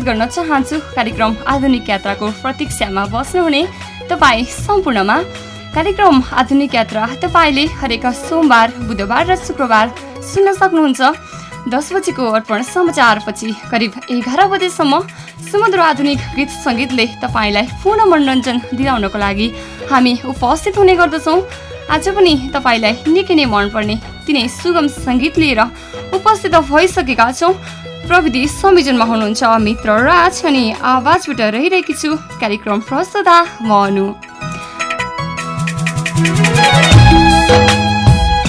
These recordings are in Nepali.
स्वागत गर्न चाहन्छु। कार्यक्रम आधुनिक यात्राको प्रतीक्षामा बस्नुहुने तपाईँ सम्पूर्णमा। कार्यक्रम आधुनिक यात्रा तपाईँले हरेक सोमबार बुधबार र शुक्रबार सुन्न सक्नुहुन्छ। दस बजीको अर्पण समाचारपछि करिब एघार बजेसम्म समुद्र आधुनिक गीत सङ्गीतले तपाईँलाई पूर्ण मनोरञ्जन दिलाउनको लागि हामी उपस्थित हुने गर्दछौँ। आज पनि तपाईँलाई निकै नै मनपर्ने तिनै सुगम सङ्गीत लिएर उपस्थित भइसकेका छौँ। प्रविधि संयोजनमा हुनुहुन्छ मित्र राज अनि आवाजबाट रहिरहेकी छु कार्यक्रम प्रस्तुता म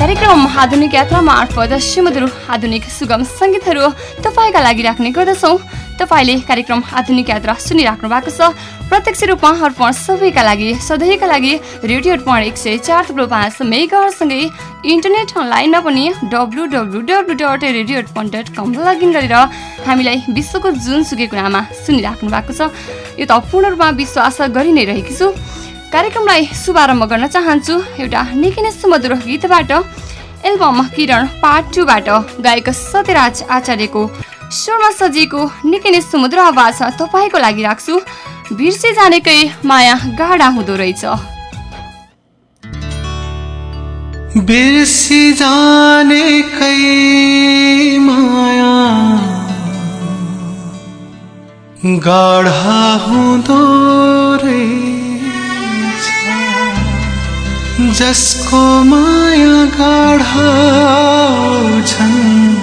कार्यक्रम आधुनिक यात्रा मार्फत सुमधुर आधुनिक सुगम सङ्गीतहरू तपाईँका लागि राख्ने गर्दछौँ। तपाईँले कार्यक्रम आधुनिक यात्रा सुनिराख्नु भएको छ। प्रत्यक्ष रूपमा अर्पण सबैका लागि सधैँका लागि रेडियो अर्पण एक सय चार थुप्रो पाँच मेगासँगै इन्टरनेट अनलाइनमा पनि W W W dot radio Arpan dot com login गरेर हामीलाई विश्वको जुनसुकै कुरामा सुनिराख्नु भएको छ। यो त पूर्ण रूपमा विश्वास गरि नै रहेकी छु। कार्यक्रमलाई शुभारम्भ गर्न चाहन्छु एउटा निकै नै सुमधुर गीतबाट एल्बम किरण पार्ट टूबाट गायक सत्यराज आचार्यको स्वरमा सजिएको निकै नै समुद्र आवाज तपाईँको लागि राख्छु। बिर्से जानेकै माया गाडा हुँदो रहेछ। बिर्सी जानेकै माया गाढा हुँदो जसको माया गाढा छन्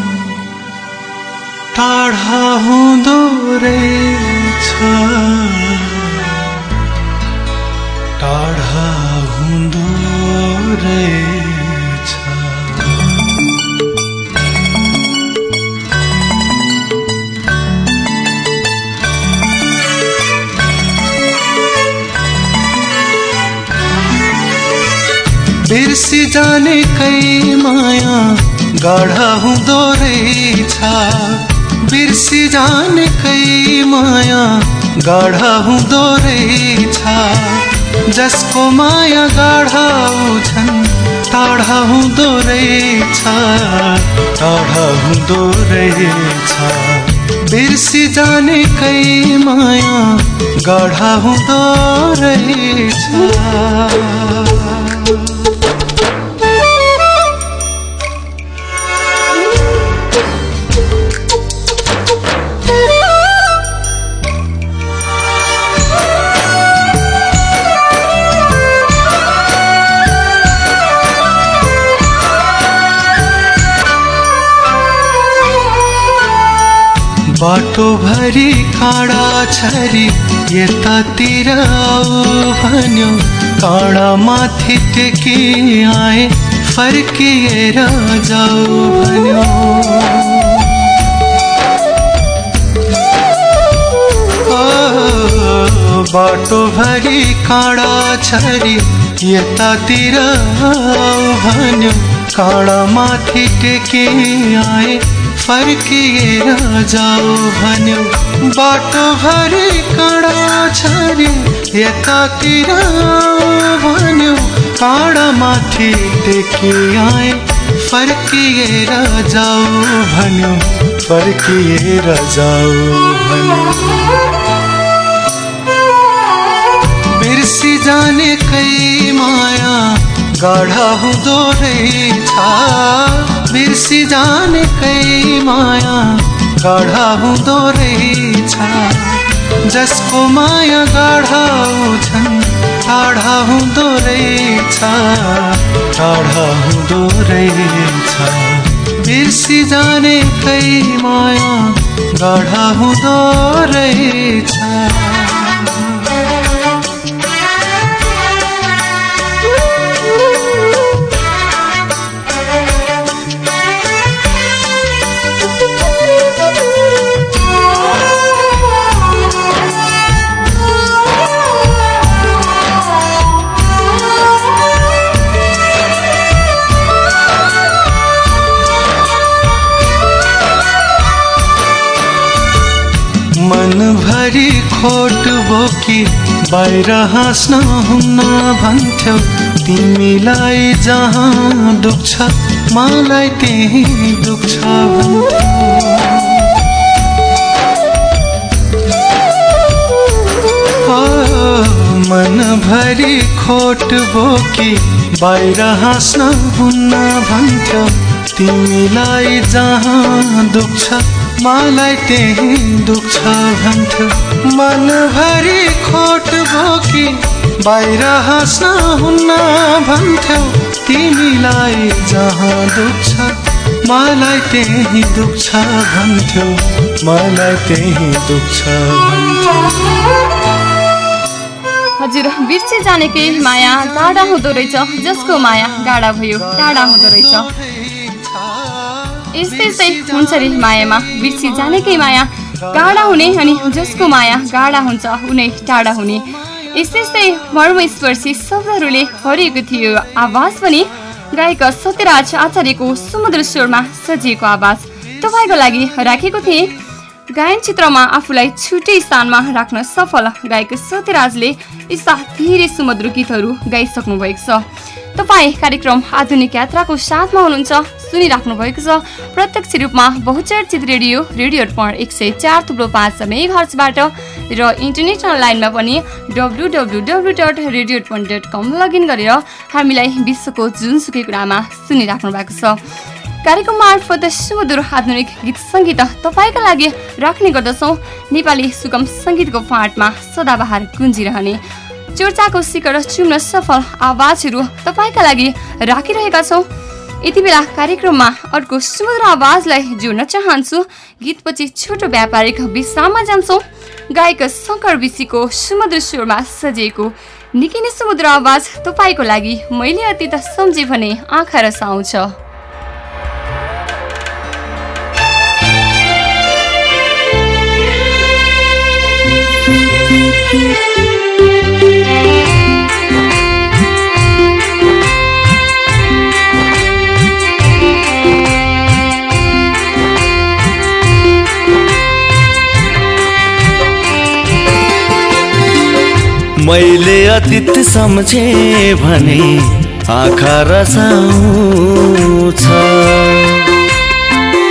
टाढा हुँदो रहेछ। टाढा हुँदो रहेछ। बिर्सी जाने कै माया गाढा हुँदो रहेछ। बिर्सी जानेकै माया गाढा हुँदो रहेछ जसको माया गाढा छन् टाढा हुँदो रहेछ टाढा हुँदो रहेछ बिर्सी जानेकै माया गाढा हुँदो रहेछ बाटोभरि काँडा छरी यतातिर भन्यो। काँडा माथि टेकी आए फर्किएर जाऊ भन्यो। बाटोभरि काँडा छरी यतातिर भन्यो। काँडा माथि टेकी आए फर्किएर जाऊ भन्यो। बाटोभरि कडा छरी यतातिर भन्यो। काँडा माथि टेकी आए फर्किएर जाऊ भन्यो। फर्किएर जाऊ भन्यो। बिर्सी जाने कै माया गाढा हुँदो रहेछ बिर्सी जाने कै माया। गाढा हुँदो रहेछ जसको माया गाढा छन् टाढा हुँदो रहेछ टाढा हुँदो रहेछ बिर्सी जाने कै माया। गाढा हुँदो रहेछ पेट बोकी बाहिर हाँस्न हुन्न भन्थ्यौ। तिमीलाई जहाँ दुख्छ मलाई त्यही दुख्छ मनभरि खोट बोकी बाहिर हाँस्न हुन्न भन्थ्यौ। तिमीलाई जहाँ दुख्छ मलाई त्यही दुख्छ भन्थ्यो। मनभरि खोट बोकी बाहिर हाँस्न हुन्न भन्थ्यो। तिमीलाई जहाँ दुख्छ मलाई त्यही दुख्छ भन्थ्यो। मलाई त्यही दुख्छ भन्थ्यो। हजुर बिर्से जानेकै माया गाडा हुँदो रहेछ। जसको माया गाडा भयो टाढा हुँदो रहेछ। यस्तै यस्तै हुन्छ रे मायामा। बिर्सी जानेकै माया गाडा हुने अनि जसको माया गाडा हुन्छ उनै टाढा हुने। यस्तै यस्तै मर्मस्पर्शी शब्दहरूले भरिएको थियो। आवाज पनि गायक सत्यराज आचार्यको समुद्र स्वरमा सजिएको आवाज। तपाईँको लागि राखेको थिएँ। गायन चित्रमा आफूलाई छुट्टै स्थानमा राख्न सफल गायक सत्यराजले यस्ता धेरै सुमधुर गीतहरू गाइसक्नु भएको छ। तपाईँ कार्यक्रम आधुनिक यात्राको साथमा हुनुहुन्छ सुनिराख्नु भएको छ प्रत्यक्ष रूपमा बहुचर्चित रेडियो रेडियो अर्पण एक सय चार थुप्रो पाँच मेघर्सबाट र इन्टरनेट अनलाइनमा पनि W W W dot radio Arpan dot com login गरेर हामीलाई विश्वको जुनसुकै कुरामा सुनिराख्नु भएको छ। कार्यक्रम मार्फत सुमधुर आधुनिक गीत सङ्गीत तपाईँका लागि राख्ने गर्दछौँ। नेपाली सुगम सङ्गीतको फाँटमा सदाबहार गुन्जिरहने चर्चाको शिखर चुम्न सफल आवाजहरू तपाईँका लागि राखिरहेका छौँ। यति बेला कार्यक्रममा अर्को सुमधुर आवाजलाई जोड्न चाहन्छु। गीतपछि छोटो व्यापारिक विश्राममा जान्छौँ। गायक शङ्कर विशीको सुमधुर स्वरमा सजिएको निकै नै समुद्र आवाज तपाईँको लागि मैले अतीत सम्झे भने आँखा रसाउँछ। मैले अतीत सम्झे भने आँखा रसाउँछ।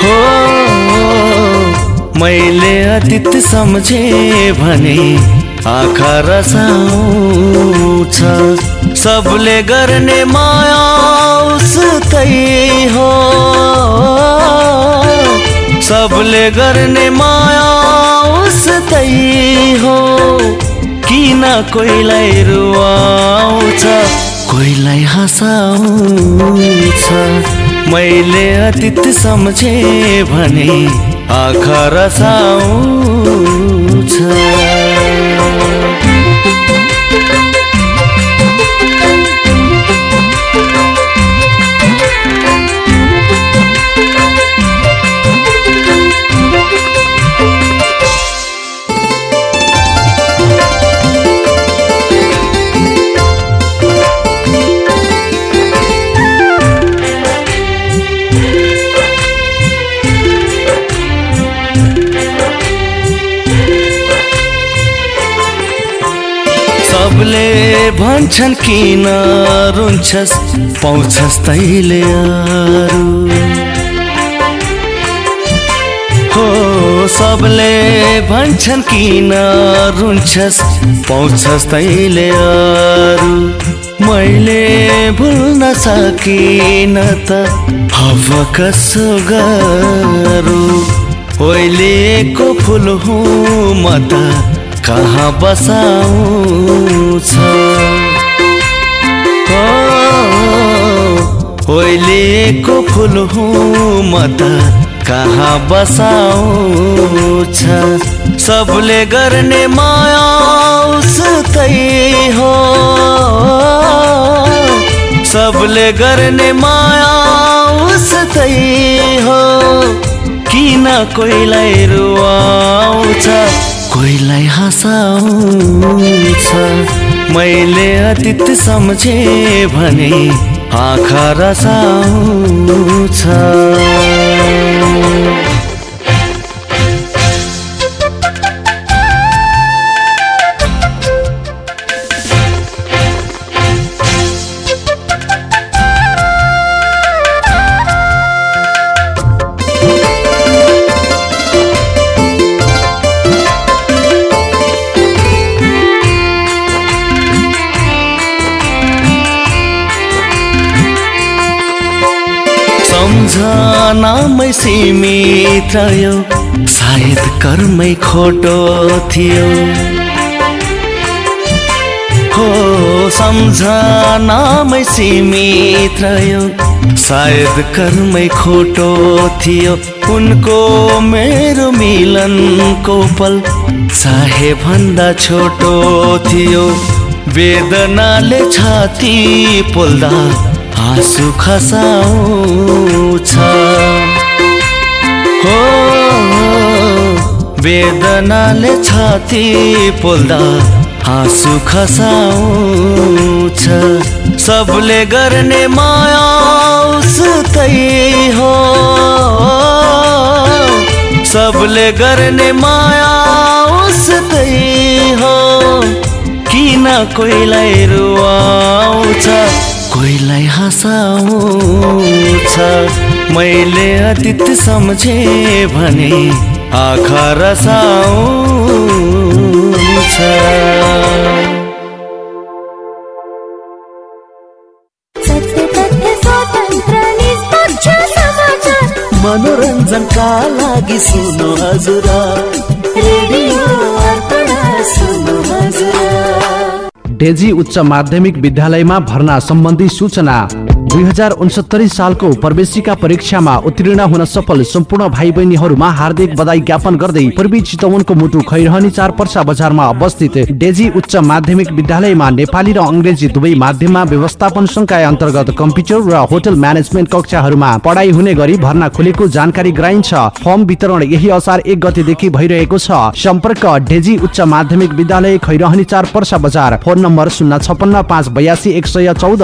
हो मैले अतीत सम्झे भने आँखा रसाउँछ। सबले गर्ने माया हो। सबले गर्ने माया हो। किन कोहीलाई रुवाउँछ? कोहीलाई हँसाउँछ? मैले अतीत सम्झे भने आँखा रसाउँछ। Thank you. सबले भन्छन् किन रुन्छस्? पाउँछस् तैले अरू। हो सबले भन्छन् किन रुन्छस्? पाउँछस् तैले अरू। मैले भुल्न सकिन त हव कसो गरौँ? ओइलेको फुल हुँ म त कहाँ बसाउँछ? ओइलेको फुल हुँ म त कहाँ बसाउँछ? सबले गर्ने माया उस्तै हो। सबले गर्ने माया उस्तै हो। किन कोहीलाई रुवाउँछ? कोहीलाई हँसाउँछ। मैले अतीत सम्झे भने आँखा रसाउँछ। सम्झनामै सीमित रह्यो। सायद कर्मै खोटो थियो। हो सम्झनामै सीमित रह्यो। सायद कर्मै खोटो थियो। उनको मेरो मिलनको पल चाहे भन्दा छोटो थियो। वेदनाले छाती पोल्दा आँसु खसाउँछ। हो वेदनाले छाती पोल्दा आँसु खसाउँछ। सबले गर्ने माया हो। सबले गर्ने माया उस्तै हो। किन कोहीलाई रुवाउँछ? कोहीलाई हँसाउँछ। मैले अतीत सम्झे भने आँखा रसाउँछ। मनोरञ्जनका लागि सुन्नु हजुर। डेजी उच्च माध्यमिक विद्यालयमा भर्ना सम्बन्धी सूचना। दुई हजार उनसत्तरी सालको प्रवेशिका परीक्षामा उत्तीर्ण हुन सफल सम्पूर्ण भाइ बहिनीहरूमा हार्दिक बधाई ज्ञापन गर्दै पूर्वी चितवनको मुटु खैरहनी चार पर्सा बजारमा अवस्थित डेजी उच्च माध्यमिक विद्यालयमा नेपाली र अङ्ग्रेजी दुवै माध्यममा व्यवस्थापन संकाय अन्तर्गत कम्प्युटर र होटल म्यानेजमेन्ट कक्षाहरूमा पढाइ हुने गरी भर्ना खुलेको जानकारी गराइन्छ। फर्म वितरण यही असार एक गतेदेखि भइरहेको छ। सम्पर्क डेजी उच्च माध्यमिक विद्यालय खैरहनी चार पर्सा बजार। फोन नम्बर शून्य छपन्न पाँच बयासी एक सय चौध।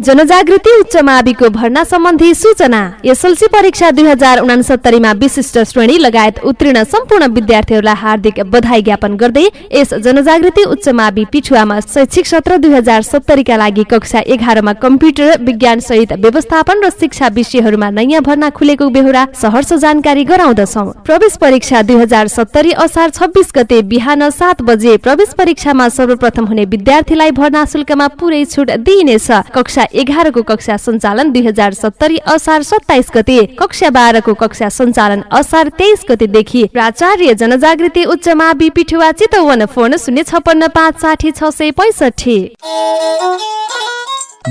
Janajagriti उच्च माविको भर्ना सम्बन्धी सूचना। एसएलसी परीक्षा दुई हजार उनासत्तरीमा विशिष्ट श्रेणी लगायत उत्तीर्ण सम्पूर्ण विद्यार्थीहरूलाई हार्दिक बधाई ज्ञापन गर्दै यस जनजागृति उच्च मावि पिछुवामा शैक्षिक सत्र दुई हजार सत्तरीका लागि कक्षा एघारमा कम्प्युटर विज्ञान सहित व्यवस्थापन र शिक्षा विषयहरूमा नयाँ भर्ना खुलेको बेहोरा सहर्ष जानकारी गराउँदछौ। प्रवेश परीक्षा दुई हजार सत्तरी असार छब्बिस गते बिहान सात बजे प्रवेश परीक्षामा सर्वप्रथम हुने विद्यार्थीलाई भर्ना शुल्कमा पुरै छुट दिइनेछ। कक्षा एघारको कक्षा सञ्चालन दुई हजार सत्तरी असार सत्ताइस गते कक्षा बाह्रको कक्षा सञ्चालन असार तेइस गतेदेखि प्राचार्य जनजागृति उच्च मावि पिठुवा चितवन फोन शून्य छपन्न पाँच साठी छ सय पैँसठी।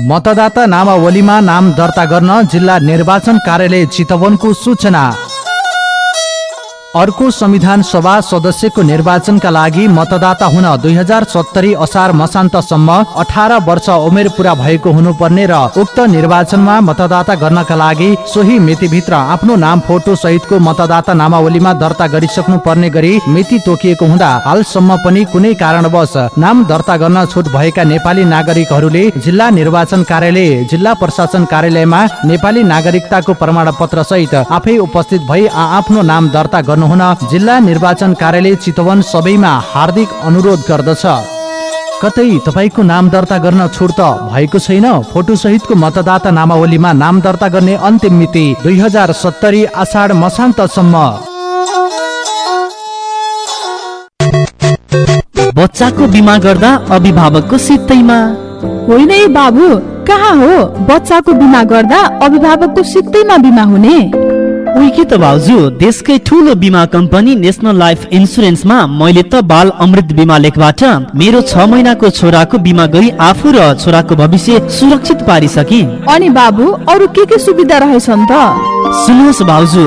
मतदाता नामावलीमा नाम दर्ता गर्न जिल्ला निर्वाचन कार्यालय चितवनको सूचना। अर्को संविधान सभा सदस्यको निर्वाचनका लागि मतदाता हुन दुई हजार सत्तरी असार मसान्तसम्म अठार वर्ष उमेर पुरा भएको हुनुपर्ने र उक्त निर्वाचनमा मतदाता गर्नका लागि सोही मितिभित्र आफ्नो नाम फोटो सहितको मतदाता नामावलीमा दर्ता गरिसक्नु पर्ने गरी मिति तोकिएको हुँदा हालसम्म पनि कुनै कारणवश नाम दर्ता गर्न छुट भएका नेपाली नागरिकहरूले जिल्ला निर्वाचन कार्यालय जिल्ला प्रशासन कार्यालयमा नेपाली नागरिकताको प्रमाण पत्र सहित आफै उपस्थित भई आफ्नो नाम दर्ता गर्नुहुन जिल्ला निर्वाचन कार्यालय चितवन सबैमा हार्दिक अनुरोध गर्दछ। कतै तपाईँको नाम दर्ता गर्न छुट त भएको छैन। फोटो सहितको मतदाता नामावलीमा नाम दर्ता गर्ने अन्तिम मिति दुई हजार सत्तरी आषाढ मसान्तसम्म। बच्चाको बिमा गर्दा अभिभावकको सित्तैमा होइन बाबु कहाँ हो? बच्चाको बिमा गर्दा अभिभावकको सित्तैमा बिमा हुने। उही के त भाउजू देशकै ठुलो बिमा कम्पनी नेसनल लाइफ इन्सुरेन्समा मैले त बाल अमृत बिमा लेखबाट मेरो छ महिनाको छोराको बिमा गरी आफू र छोराको भविष्य सुरक्षित पारिसके। अनि बाबु अरू के के सुविधा रहेछन् त? सुन्नुहोस् भाउजू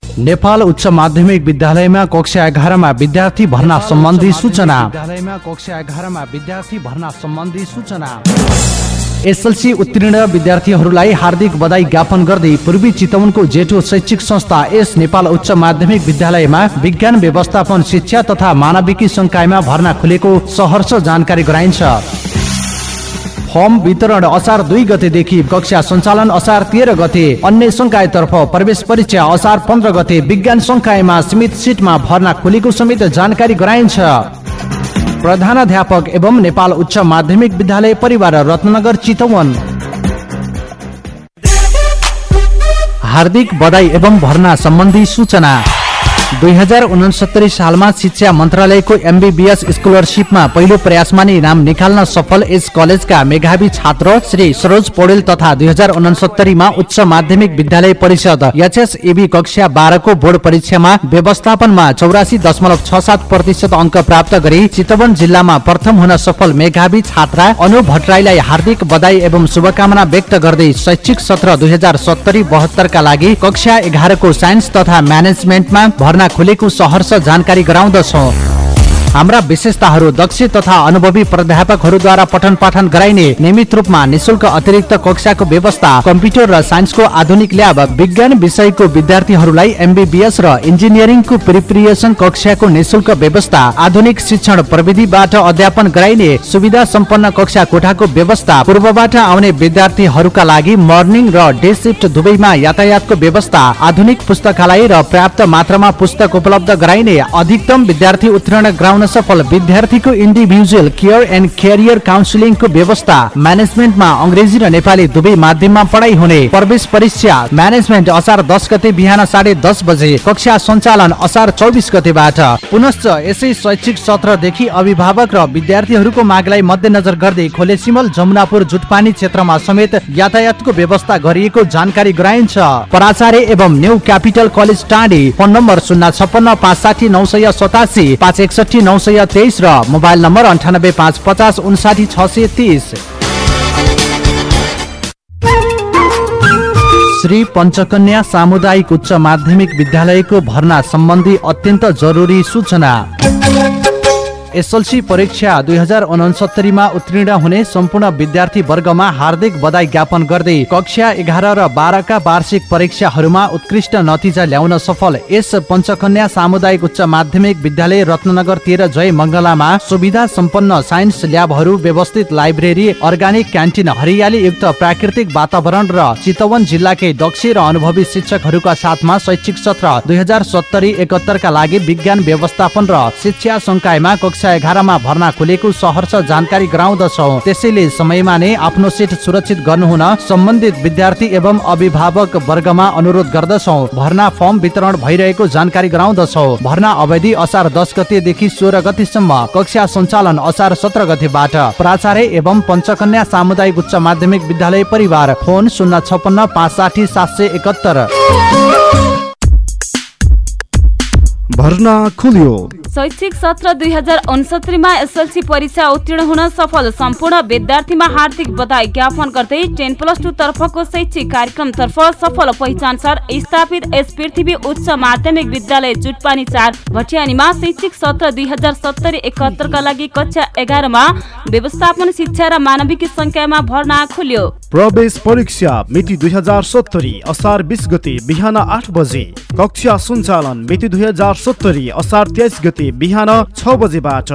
नेपाल उच्च माध्यमिक विद्यालयमा कक्षा एघारमा विद्यार्थी भर्ना सम्बन्धी सूचना। विद्यालयमा कक्षा एघारमा विद्यार्थी भर्ना सम्बन्धी सूचना। एसएलसी उत्तीर्ण विद्यार्थीहरूलाई हार्दिक बधाई ज्ञापन गर्दै पूर्वी चितवनको जेठो शैक्षिक संस्था एस नेपाल उच्च माध्यमिक विद्यालयमा विज्ञान व्यवस्थापन शिक्षा तथा मानविकी संकायमा भर्ना खुलेको सहर्ष जानकारी गराइन्छ। फर्म वितरण असार दुई गतेदेखि कक्षा सञ्चालन असार तेह्र गते अन्य संकायतर्फ प्रवेश परीक्षा असार पन्ध्र गते विज्ञान संकायमा सीमित सिटमा भर्ना खुलेको समेत जानकारी गराइन्छ। प्रधानाध्यापक एवं नेपाल उच्च माध्यमिक विद्यालय परिवार रत्नगर चितवन। हार्दिक बधाई एवं भर्ना सम्बन्धी सूचना। दुई हजार उनसत्तरी सालमा शिक्षा मन्त्रालयको एमबिबिएस स्कलरसिपमा पहिलो प्रयासमा नै नाम निकाल्न सफल यस कलेजका मेधावी छात्र श्री सरोज पौडेल तथा दुई हजार उच्च माध्यमिक विद्यालय परिषद एचएसएबी कक्षा बाह्रको बोर्ड परीक्षामा व्यवस्थापनमा चौरासी दशमलव छ सात प्रतिशत अङ्क प्राप्त गरी चितवन जिल्लामा प्रथम हुन सफल मेधावी छात्रा अनु भट्टराईलाई हार्दिक बधाई एवं शुभकामना व्यक्त गर्दै शैक्षिक सत्र दुई हजार सत्तरी बहत्तरका लागि कक्षा एघारको साइन्स तथा म्यानेजमेन्टमा भर्ना खुलेको सहर्ष जानकारी गराउँदछौ। हाम्रा विशेषताहरू दक्ष तथा अनुभवी प्राध्यापकहरूद्वारा पठन पाठन गराइने नियमित रूपमा निशुल्क अतिरिक्त कक्षाको व्यवस्था कम्प्युटर र साइन्सको आधुनिक ल्याब विज्ञान विषयको विद्यार्थीहरूलाई एमबिबिएस र इन्जिनियरिङको प्रिप्रिएसन कक्षाको निशुल्क व्यवस्था आधुनिक शिक्षण प्रविधिबाट अध्यापन गराइने सुविधा सम्पन्न कक्षा कोठाको व्यवस्था पूर्वबाट आउने विद्यार्थीहरूका लागि मर्निङ र डे सिफ्ट दुवैमा यातायातको व्यवस्था आधुनिक पुस्तकालय र पर्याप्त मात्रामा पुस्तक उपलब्ध गराइने अधिकतम विद्यार्थी उत्तीर्ण सफल विद्यार्थीको इन्डिभिजुअल केयर एन्ड क्यारियर काउन्सिलिङको व्यवस्था म्यानेजमेन्टमा अङ्ग्रेजी र नेपाली दुवै माध्यममा पढाइ हुने। प्रवेश परीक्षा म्यानेजमेन्ट असार दस गते बिहान साढे दस बजे कक्षा सञ्चालन असार चौबिस गतेबाट। पुनश्च यसै शैक्षिक सत्रदेखि अभिभावक र विद्यार्थीहरूको मागलाई मध्यनजर गर्दै खोले सिमल जमुनापुर जुटपानी क्षेत्रमा समेत यातायातको व्यवस्था गरिएको जानकारी गराइन्छ। प्राचार्य एवं न्यू क्यापिटल कलेज टाँडी फोन नम्बर शून्य छप्पन्न पाँच साठी नौ सय सतासी पाँच एकसठी नौ सय तेइस र मोबाइल नम्बर अन्ठानब्बे पाँच पचास उन्साठी छ सय तिस। श्री पञ्चकन्या सामुदायिक उच्च माध्यमिक विद्यालयको भर्ना सम्बन्धी अत्यन्त जरुरी सूचना। एसएलसी परीक्षा दुई हजार उनसत्तरीमा उत्तीर्ण हुने सम्पूर्ण विद्यार्थी वर्गमा हार्दिक बधाई ज्ञापन गर्दै कक्षा एघार र बाह्रका वार्षिक परीक्षाहरूमा उत्कृष्ट नतिजा ल्याउन सफल यस पञ्चकन्या सामुदायिक उच्च माध्यमिक विद्यालय रत्नगर तेह्र जय मङ्गलामा सुविधा सम्पन्न साइन्स ल्याबहरू व्यवस्थित लाइब्रेरी अर्ग्यानिक क्यान्टिन हरियाली युक्त प्राकृतिक वातावरण र चितवन जिल्लाकै दक्ष र अनुभवी शिक्षकहरूका साथमा शैक्षिक सत्र दुई हजार सत्तरी एकहत्तरका लागि विज्ञान व्यवस्थापन र शिक्षा संकायमा कक्षा कक्षा एघारमा भर्ना खुलेको सहर्ष जानकारी गराउँदछौ। त्यसैले समयमा नै आफ्नो सिट सुरक्षित गर्नुहुन सम्बन्धित विद्यार्थी एवं अभिभावक वर्गमा अनुरोध गर्दछौ। भर्ना फर्म वितरण भइरहेको जानकारी गराउँदछौ। भर्ना अवधि असार दस गतेदेखि सोह्र गतिसम्म कक्षा सञ्चालन असार सत्र गतेबाट। प्राचार्य एवं पञ्चकन्या सामुदायिक उच्च माध्यमिक विद्यालय परिवार। फोन शून्य छपन्न पाँच साठी सात सय एकहत्तर। भर्ना खुल्यो। शैक्षिक सत्र दुई हजार उनसत्तरीमा एसएलसी परीक्षा उत्तीर्ण हुन सफल। सम्पूर्ण विद्यार्थीमा हार्दिक बधाई ज्ञापन गर्दै टेन प्लस टू तर्फको शैक्षिक कार्यक्रमतर्फ सफल पहिचानसार स्थापित यस पृथ्वी उच्च माध्यमिक विद्यालय जुटपानी चार भटियानीमा शैक्षिक सत्र दुई हजार सत्तरी एकहत्तरका लागि कक्षा एघारमा व्यवस्थापन शिक्षा र मानविक संख्यामा भर्ना खुल्यो। प्रवेश परीक्षा मिति दुई हजार सत्तरी असार बिस गते बिहान आठ बजे कक्षा सञ्चालन मिति दुई हजार सत्तरी असार तेइस गते बिहान छ बजेबाट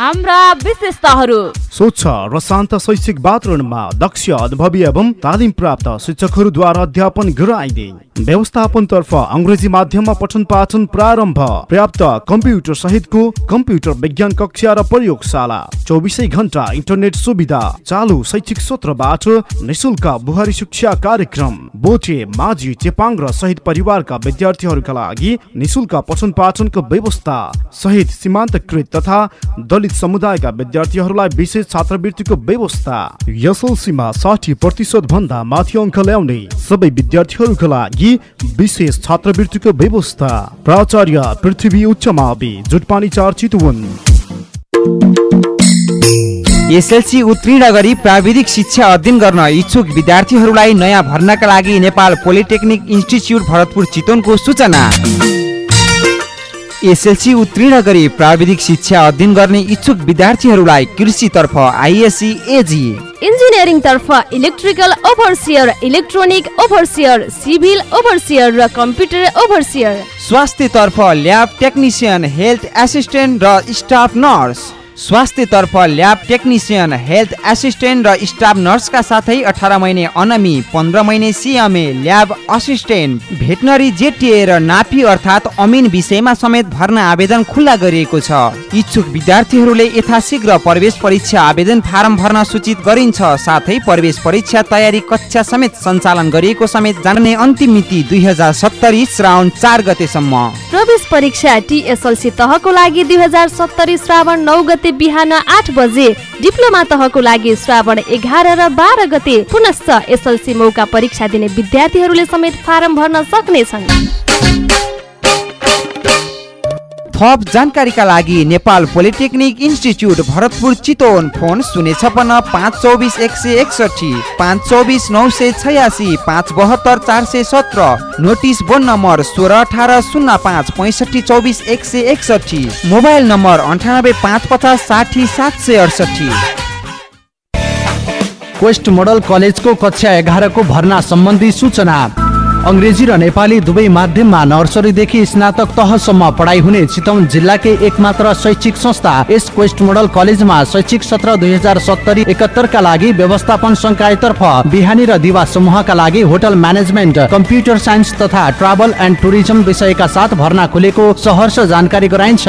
हाम्रा विशेषताहरू। स्वच्छ र शान्त शैक्षिक वातावरणमा दक्ष अनुभवी एवं तालिम प्राप्त शिक्षकहरूद्वारा अध्यापन गराइने व्यवस्थापनतर्फ अङ्ग्रेजी माध्यममा पठन पाठन प्रारम्भ पर्याप्त कम्प्युटर सहितको कम्प्युटर विज्ञान कक्षा र प्रयोगशाला। चौबिसै घन्टा इन्टरनेट सुविधा चालु शैक्षिक सत्रबाट निशुल्क बुहारी शिक्षा कार्यक्रम बोटे माझी चेपाङ र सहित परिवारका विद्यार्थीहरूका लागि निशुल्क पठन पाठनको व्यवस्था सहित सीमान्तकृत तथा दलित समुदायका विद्यार्थीहरूलाई विशेष छात्रवृत्तिको व्यवस्था। एसएलसीमा साठी प्रतिशत भन्दा माथि अङ्क ल्याउने सबै विद्यार्थीहरूका लागि विशेष छात्रवृत्तिको व्यवस्था। प्राचार्य पृथ्वी उच्च मावि जुटपानी चार चितवन। एसएलसी उत्तीर्ण गरी प्राविधिक शिक्षा अध्ययन गर्न इच्छुक विद्यार्थीहरूलाई नयाँ भर्नाका लागि नेपाल पोलिटेक्निक इन्स्टिच्युट भरतपुर चितवनको सूचना। एसएलसी उत्तीर्ण गरी प्राविधिक शिक्षा अध्ययन गर्ने इच्छुक विद्यार्थीहरूलाई कृषितर्फ आइएससी एजी इन्जिनियरिङ तर्फ electrical overseer electronic overseer civil overseer र कम्प्युटर ओभरसियर। स्वास्थ्यतर्फ ल्याब टेक्निसियन हेल्थ एसिस्टेन्ट र स्टाफ नर्स। स्वास्थ्यतर्फ ल्याब टेक्निसियन हेल्थ एसिस्टेन्ट र स्टाफ नर्सका साथै अठार महिने अनमी पन्ध्र महिने CMA lab assistant veterinary JTA र नापी अर्थात् अमिन विषयमा समेत भर्ना आवेदन खुल्ला गरिएको छ। इच्छुक विद्यार्थीहरूले यथाशीघ्र प्रवेश परीक्षा आवेदन फारम भर्न सूचित गरिन्छ साथै प्रवेश परीक्षा तयारी कक्षा समेत सञ्चालन गरिएको समेत जान्ने अन्तिम मिति दुई हजार सत्तरी श्रावण चार गतेसम्म। प्रवेश परीक्षा टिएसएलसी तहको लागि दुई हजार सत्तरी श्रावण नौ गते बिहान आठ बजे डिप्लोमा तहको लागि श्रावण एघार र बाह्र गते पुनश्च एसएलसी मौका परीक्षा दिने विद्यार्थीहरूले समेत फारम भर्न सक्नेछन्। थप जानकारीका लागि Nepal polytechnic institute Bharatpur Chitwan phone शून्य छपन्न पाँच चौबिस एक सय एकसठी पाँच चौबिस नौ सय छयासी पाँच बहत्तर चार सय सत्र नोटिस बोर्ड नम्बर सोह्र अठार शून्य पाँच पैँसठी चौबिस एक सय एकसठी मोबाइल नम्बर अन्ठानब्बे पाँच पचास साठी सात सय अडसठी क्वेस्ट मोडल कलेजको कक्षा एघारको भर्ना सम्बन्धी सूचना। अङ्ग्रेजी र नेपाली दुवै माध्यममा नर्सरीदेखि स्नातक तहसम्म पढाइ हुने चितवन जिल्लाकै एकमात्र शैक्षिक संस्था यस क्वेस्ट मोडल कलेजमा शैक्षिक सत्र दुई हजार सत्तरी एकहत्तरका लागि व्यवस्थापन संकायतर्फ बिहानी र दिवा समूहका लागि होटल म्यानेजमेन्ट कम्प्युटर साइन्स तथा ट्राभल एन्ड टुरिज्म विषयका साथ भर्ना खुलेको सहर्ष जानकारी गराइन्छ।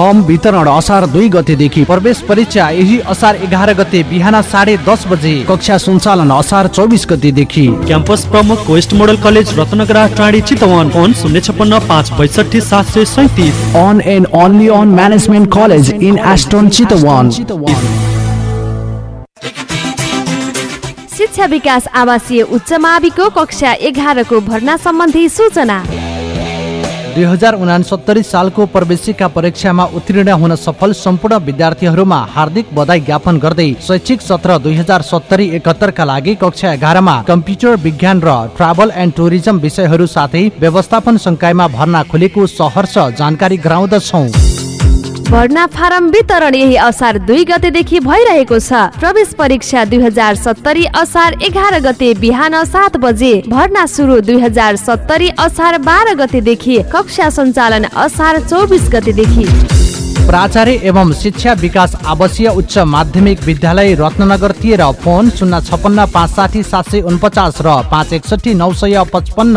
फर्म वितरण असार दुई गतेदेखि प्रवेश परीक्षा यही असार एघार गते बिहान साढे दस बजे कक्षा सञ्चालन असार चौबिस गतेदेखि। क्याम्पस प्रमुख वेस्ट मोडल कलेज रत्नगरा टाढी चितवन फोन शून्य छप्पन्न पाँच बैसठी सात सय सैतिस। One and only one management college in eastern Chitwan. शिक्षा विकास आवासीय उच्च माविको कक्षा एघारको भर्ना सम्बन्धी सूचना। दुई हजार उनासत्तरी सालको प्रवेशिका परीक्षामा उत्तीर्ण हुन सफल सम्पूर्ण विद्यार्थीहरूमा हार्दिक बधाई ज्ञापन गर्दै शैक्षिक सत्र दुई हजार सत्तरी एकहत्तरका लागि कक्षा एघारमा कम्प्युटर विज्ञान र ट्राभल एन्ड टुरिज्म विषयहरू साथै व्यवस्थापन संकायमा भर्ना खुलेको सहर्ष जानकारी गराउँदछौ। भर्ना फारम वितरण यही असार दुई गतेदेखि भइरहेको छ। प्रवेश परीक्षा दुई हजार सत्तरी असार एघार गते बिहान सात बजे। भर्ना सुरु दुई हजार सत्तरी असार बाह्र गतेदेखि। कक्षा सञ्चालन असार चौबिस गतेदेखि। प्राचार्य एवं शिक्षा विकास आवासीय उच्च माध्यमिक विद्यालय रत्नगर तेह्र फोन शून्य छपन्न पाँच साठी सात सय उनपचास र पाँच एकसठी नौ सय पचपन्न।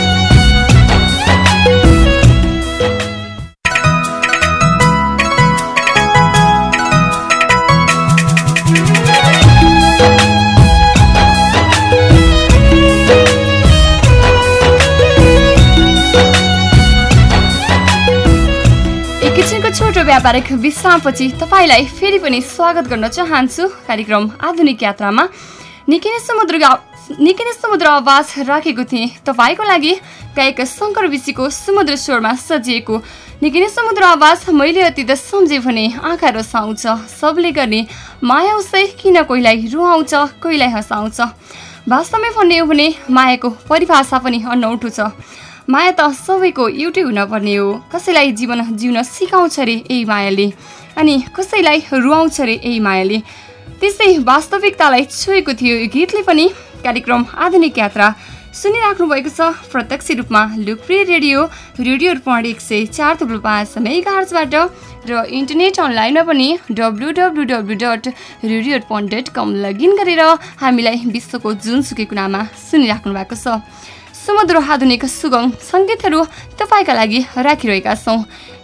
व्यापारिक विश्रामपछि तपाईँलाई फेरि पनि स्वागत गर्न चाहन्छु। कार्यक्रम आधुनिक यात्रामा निकै नै समुद्र निकै नै समुद्र आवाज राखेको थिएँ। तपाईँको लागि गायक शङ्कर विशीको समुद्र स्वरमा सजिएको निकै नै समुद्र आवाज मैले अति त सम्झेँ भने आँखा रसाउँछ। सबले गर्ने माया उसै किन कोहीलाई रुवाउँछ कोहीलाई हँसाउँछ? वास्तवमै भन्ने हो भने मायाको परिभाषा पनि अनौठो छ। माया त सबैको एउटै हुनपर्ने हो। कसैलाई जीवन जिउन सिकाउँछ रे यही मायाले? अनि कसैलाई रुवाउँछ रे यही मायाले? त्यस्तै वास्तविकतालाई छोएको थियो यो गीतले पनि कार्यक्रम आधुनिक यात्रा। सुनिराख्नु भएको छ प्रत्यक्ष रूपमा लोकप्रिय रेडियो रेडियो अर्पण एक सय चार थुप्रो पाँच मेगाहर्जबाट। र इन्टरनेट अनलाइनमा पनि W W W dot radio Arpan dot com login गरेर हामीलाई विश्वको जुनसुकै कुनामा सुनिराख्नु भएको छ। सुमधुर आधुनिक सुगम सङ्गीतहरू तपाईँका लागि राखिरहेका छौँ।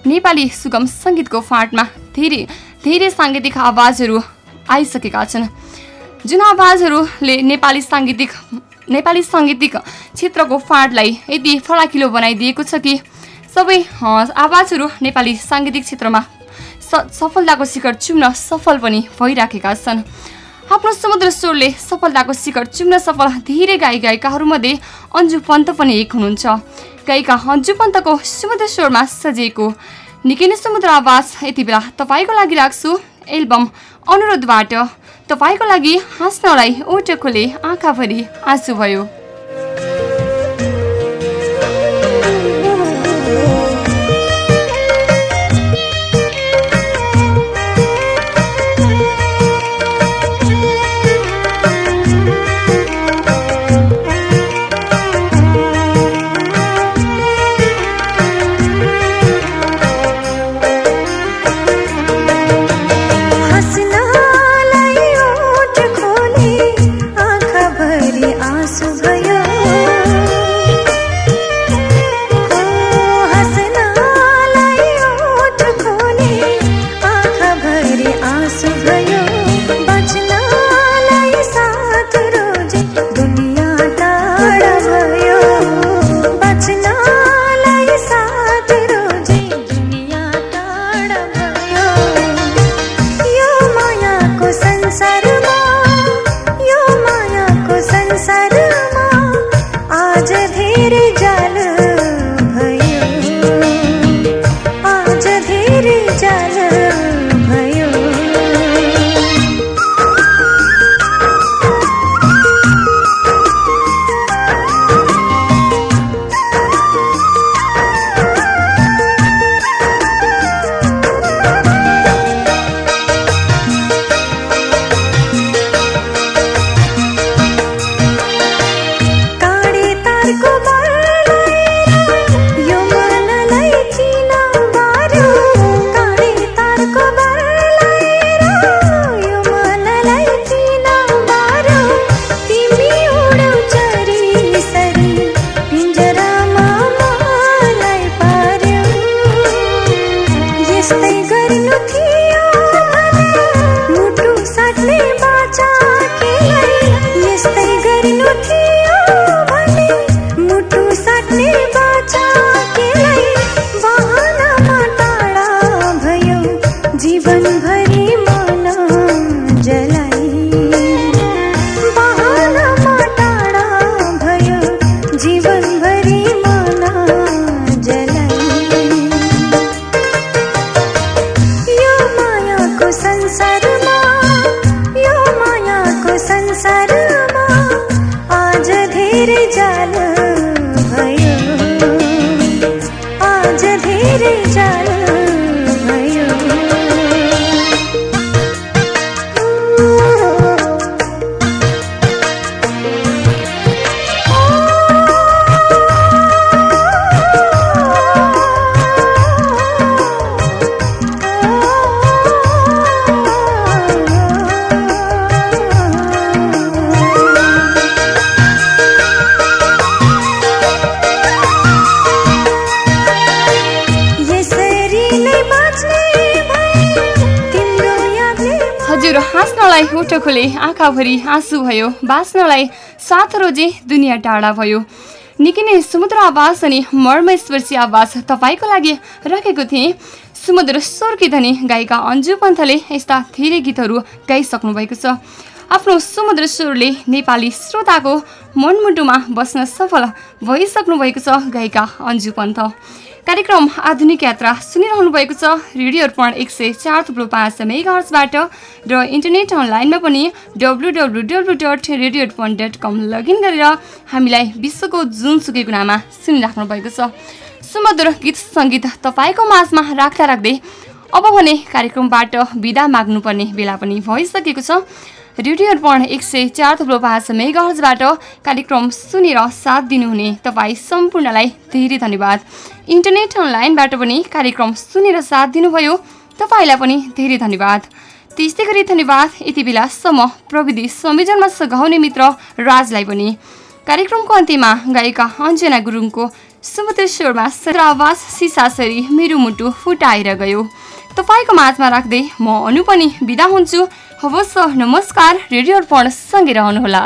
नेपाली सुगम सङ्गीतको फाँटमा धेरै धेरै साङ्गीतिक आवाजहरू आइसकेका छन्। जुन आवाजहरूले नेपाली साङ्गीतिक नेपाली साङ्गीतिक क्षेत्रको फाँटलाई यति फराकिलो बनाइदिएको छ कि सबै आवाजहरू नेपाली साङ्गीतिक क्षेत्रमा स सफलताको शिखर चुम्न सफल पनि भइराखेका छन्। आफ्नो समुद्र स्वरले सफलताको शिखर चुम्न सफल धेरै गायक गायिकाहरूमध्ये अन्जु पन्त पनि एक हुनुहुन्छ। गायिका अन्जु पन्तको समुद्र स्वरमा सजिएको निकै नै समुद्र आवाज यति बेला तपाईँको लागि राख्छु एल्बम अनुरोधबाट। तपाईँको लागि हाँस्नलाई ओटो खोले आँखाभरि आँसु भयो। आँखाभरि आँसु भयो। बाँच्नलाई सात रोजे दुनियाँ टाढा भयो। निकै नै समुद्र आवाज अनि मर्मस्पर्शी आवाज तपाईँको लागि राखेको थिएँ। सुमधुर स्वरकी धनी गायिका अन्जु पन्थले यस्ता धेरै गीतहरू गाइसक्नु भएको छ। आफ्नो सुमधुर स्वरले नेपाली श्रोताको मनमुटुमा बस्न सफल भइसक्नु भएको छ गायिका अन्जु पन्थ। कार्यक्रम आधुनिक यात्रा सुनिरहनु भएको छ। रेडियो अर्पण एक सय चार थुप्रो पाँच मेगा हर्सबाट र इन्टरनेट अनलाइनमा पनि W W W dot radio Arpan dot com login गरेर हामीलाई विश्वको जुनसुकै कुनामा सुनिराख्नु भएको छ। सुमधुर गीत सङ्गीत तपाईँको माझमा राख्दा राख्दै अब भने कार्यक्रमबाट बिदा माग्नुपर्ने बेला पनि भइसकेको छ। रेडियो अर्पण एक सय चार थुप्रो पाँच मेगाहजबाट कार्यक्रम सुनेर साथ दिनुहुने तपाईँ सम्पूर्णलाई धेरै धन्यवाद। इन्टरनेट अनलाइनबाट पनि कार्यक्रम सुनेर साथ दिनुभयो तपाईँलाई पनि धेरै धन्यवाद। त्यस्तै गरी धन्यवाद यति बेलासम्म प्रविधि संयोजनमा सघाउने मित्र राजलाई पनि। कार्यक्रमको अन्त्यमा गायिका अञ्जना गुरुङको सुमतेश्वरमा आवाज सिसासरी मेरो मुटु फुटाएर गयो। तपाईँको माझमा राख्दै म अनु पनि बिदा हुन्छु। हवस् नमस्कार रेडियो अर्पण सँगै रहनुहोला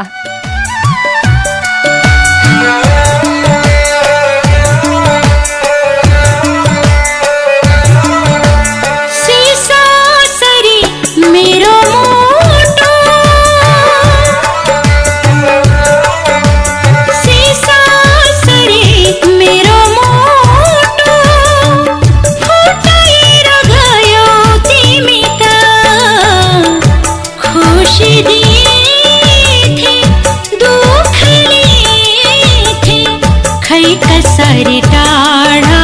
कसरी टाढा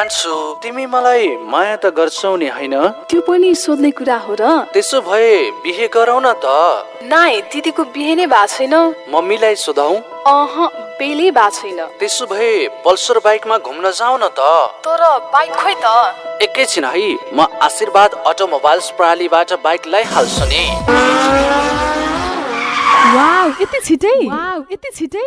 कान्छु तिमी मलाई माया त गर्छौ नि होइन? त्यो पनि सोध्ने कुरा हो र। त्यसो भए बिहे गरौ न त। नाइ दिदीको बिहे नै भएको छैन। मम्मीलाई सोधौ। अह बेलै भएको छैन। त्यसो भए पल्सर बाइकमा घुम्न जाऊ न त। तर बाइक खोइ त। एकैछिन है म आशीर्वाद अटोमोबाइल्स प्रणालीबाट बाइक ल्याइहाल्छु नि। वाउ यति छिटै? वाउ यति छिटै?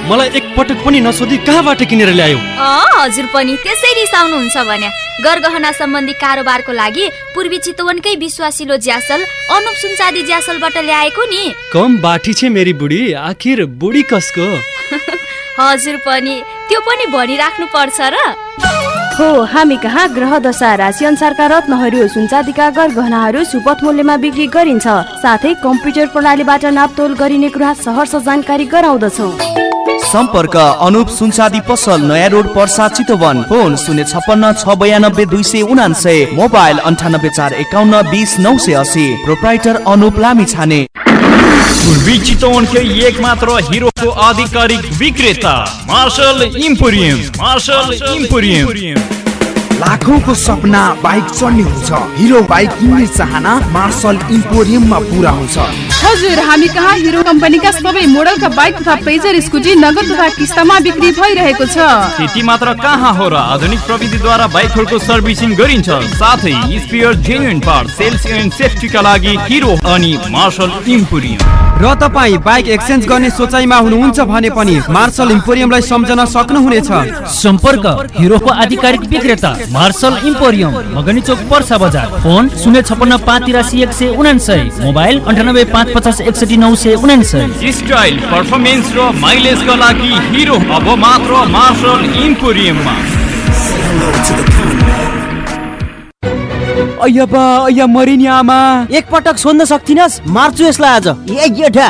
मलाई एक पटक पनि नसोधी कहाँबाट किनेर ल्यायो? अँ हजुर पनि त्यसै रिसाउनुहुन्छ भने। गरगहना सम्बन्धी कारोबारको लागि पूर्वी चितवनकै विश्वासिलो ज्यासल अनुप सुनचादी ज्यासलबाट ल्याएको नि। कम बाठी छे मेरी बुढी आखिर बुढी कसको? हजुर पनि त्यो पनि भनिराख्नु पर्छ र। हो हामी कहाँ ग्रह दशा राशि अनुसारका रत्नहरू सुनचाँदीका गरगहनाहरू सुपथ मूल्यमा बिक्री गरिन्छ। साथै कम्प्युटर प्रणालीबाट नापतोल गरिने कुरा सहर्ष जानकारी गराउँदछौँ। सम्पर्क अनुप सुनसादी पसल नयाँ रोड पर्सा चितवन। फोन शून्य छप्पन्न छ बयानब्बे दुई सय उनान्सय मोबाइल अन्ठानब्बे चार एकाउन्न बिस नौ सय असी प्रोप्राइटर अनुप लामी छाने पूर्वी चितवनकै एक मात्र हिरोको आधिकारिक विक्रेता मार्शल इम्पोरियम। Marshal emporium. लाखौंको सपना बाइक चढ्ने हुन्छ। हिरो बाइक किन्ने चाहना मार्शल इम्पोरियममा पुरा हुन्छ। हजुर हामी कहाँ हिरो कम्पनीका सबै मोडलका बाइक तथा पेजर स्कुटी नगद तथा किस्तामा बिक्री भइरहेको छ। त्यति मात्र कहाँ हो र आधुनिक प्रविधिद्वारा बाइकहरूको सर्भिसिङ गरिन्छ? साथै spare genuine part sales and सेफ्टीका लागि हिरो अनि मार्शल इम्पोरियम र तपाईँ बाइक एक्सचेन्ज गर्ने सोचाइमा हुनुहुन्छ भने पनि मार्शल इम्पोरियमलाई सम्झन सक्नुहुनेछ। सम्पर्क हिरोको आधिकारिक विक्रेता मार्शल इम्पोरियम मगनी चोक पर्सा बजार। फोन शून्य छप्पन्न पाँच तिरासी एक सय उनासय मोबाइल अन्ठानब्बे पाँच पचास एकसठी नौ सय उनासय स्टाइल पर्फर्मेन्स र माइलेजका लागि हिरो अब मात्र मार्शल इम्पोरियममा। अय्या बा अय्या मरिनी आमा। एकपटक सोध्न सक्थिनस् मार्छु यसलाई आज। ए गेठा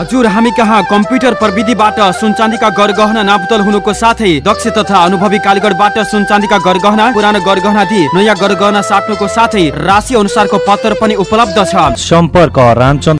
हजुर हामी कहाँ? कम्प्युटर प्रविधिबाट सुनचाँदीका गरगहना नापतल हुनुको साथै दक्ष तथा अनुभवी कालीगढबाट सुनचाँदीका गरगहना पुरानो गरगहना दिई नयाँ गरगहना साट्नुको साथै राशि अनुसारको पत्र पनि उपलब्ध छ। सम्पर्क रामचन्द्र